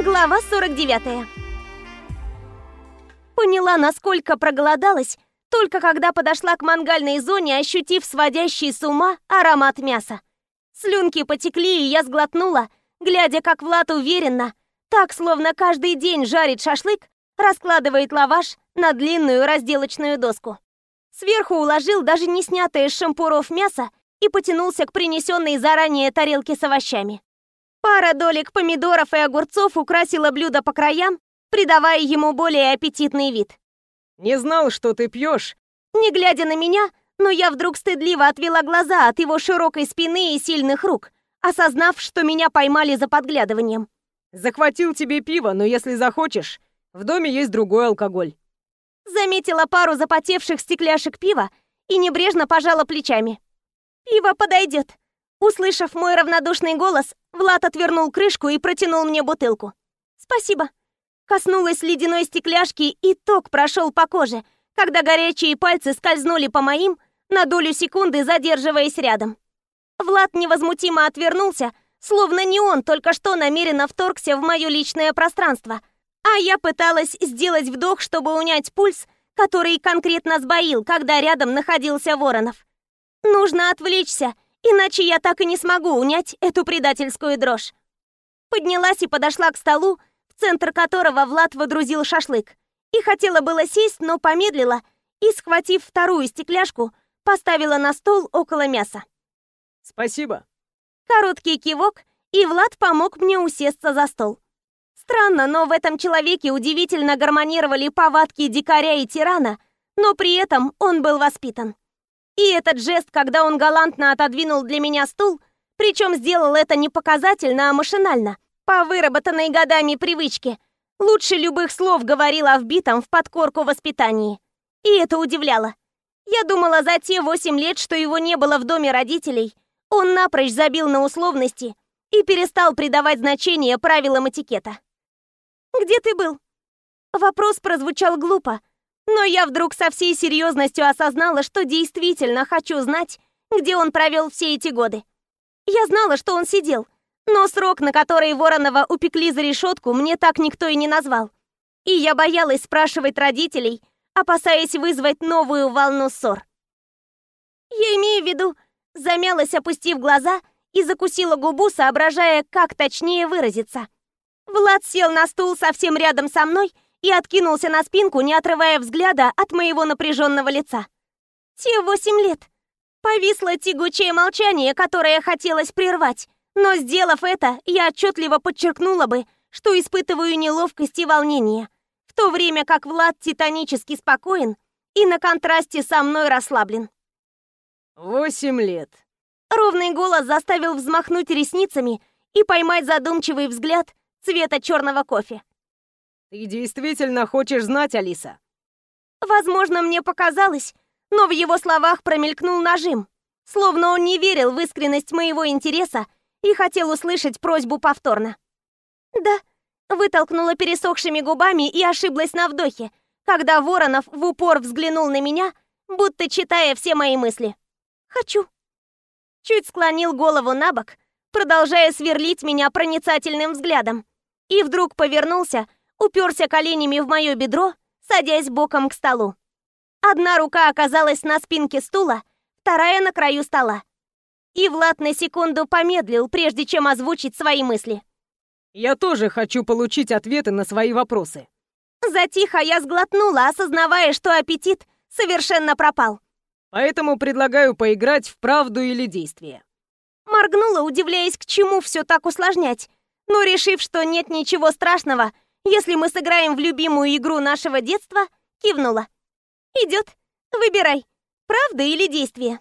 Глава 49. Поняла, насколько проголодалась, только когда подошла к мангальной зоне, ощутив сводящий с ума аромат мяса. Слюнки потекли, и я сглотнула, глядя, как Влад уверенно, так, словно каждый день жарит шашлык, раскладывает лаваш на длинную разделочную доску. Сверху уложил даже не снятое из шампуров мясо и потянулся к принесенной заранее тарелке с овощами. Пара долек помидоров и огурцов украсила блюдо по краям, придавая ему более аппетитный вид. «Не знал, что ты пьешь!» Не глядя на меня, но я вдруг стыдливо отвела глаза от его широкой спины и сильных рук, осознав, что меня поймали за подглядыванием. «Захватил тебе пиво, но если захочешь, в доме есть другой алкоголь». Заметила пару запотевших стекляшек пива и небрежно пожала плечами. «Пиво подойдет». Услышав мой равнодушный голос, Влад отвернул крышку и протянул мне бутылку. «Спасибо». Коснулась ледяной стекляшки, и ток прошел по коже, когда горячие пальцы скользнули по моим, на долю секунды задерживаясь рядом. Влад невозмутимо отвернулся, словно не он только что намеренно вторгся в мое личное пространство, а я пыталась сделать вдох, чтобы унять пульс, который конкретно сбоил, когда рядом находился Воронов. Нужно отвлечься, иначе я так и не смогу унять эту предательскую дрожь. Поднялась и подошла к столу, в центр которого Влад водрузил шашлык. И хотела было сесть, но помедлила и, схватив вторую стекляшку, поставила на стол около мяса. «Спасибо». Короткий кивок, и Влад помог мне усесться за стол. Странно, но в этом человеке удивительно гармонировали повадки дикаря и тирана, но при этом он был воспитан. И этот жест, когда он галантно отодвинул для меня стул, причем сделал это не показательно, а машинально, по выработанной годами привычке, лучше любых слов говорил о вбитом в подкорку воспитании. И это удивляло. Я думала, за те восемь лет, что его не было в доме родителей, он напрочь забил на условности и перестал придавать значение правилам этикета. «Где ты был?» Вопрос прозвучал глупо, но я вдруг со всей серьезностью осознала, что действительно хочу знать, где он провел все эти годы. Я знала, что он сидел, но срок, на который Воронова упекли за решетку, мне так никто и не назвал. И я боялась спрашивать родителей, опасаясь вызвать новую волну ссор. Я имею в виду, замялась, опустив глаза, и закусила губу, соображая, как точнее выразиться. Влад сел на стул совсем рядом со мной и откинулся на спинку, не отрывая взгляда от моего напряженного лица. Те восемь лет. Повисло тягучее молчание, которое хотелось прервать, но, сделав это, я отчетливо подчеркнула бы, что испытываю неловкость и волнение, в то время как Влад титанически спокоен и на контрасте со мной расслаблен. «Восемь лет». Ровный голос заставил взмахнуть ресницами и поймать задумчивый взгляд цвета черного кофе. Ты действительно хочешь знать, Алиса? Возможно, мне показалось, но в его словах промелькнул нажим, словно он не верил в искренность моего интереса и хотел услышать просьбу повторно. «Да», — вытолкнула пересохшими губами и ошиблась на вдохе, когда Воронов в упор взглянул на меня, будто читая все мои мысли. «Хочу». Чуть склонил голову на бок, продолжая сверлить меня проницательным взглядом, и вдруг повернулся, уперся коленями в мое бедро, садясь боком к столу. Одна рука оказалась на спинке стула, вторая на краю стола. И Влад на секунду помедлил, прежде чем озвучить свои мысли. «Я тоже хочу получить ответы на свои вопросы». Затихо я сглотнула, осознавая, что аппетит совершенно пропал. «Поэтому предлагаю поиграть в правду или действие». Моргнула, удивляясь, к чему все так усложнять. Но решив, что нет ничего страшного, если мы сыграем в любимую игру нашего детства, кивнула. «Идет. Выбирай, правда или действие?»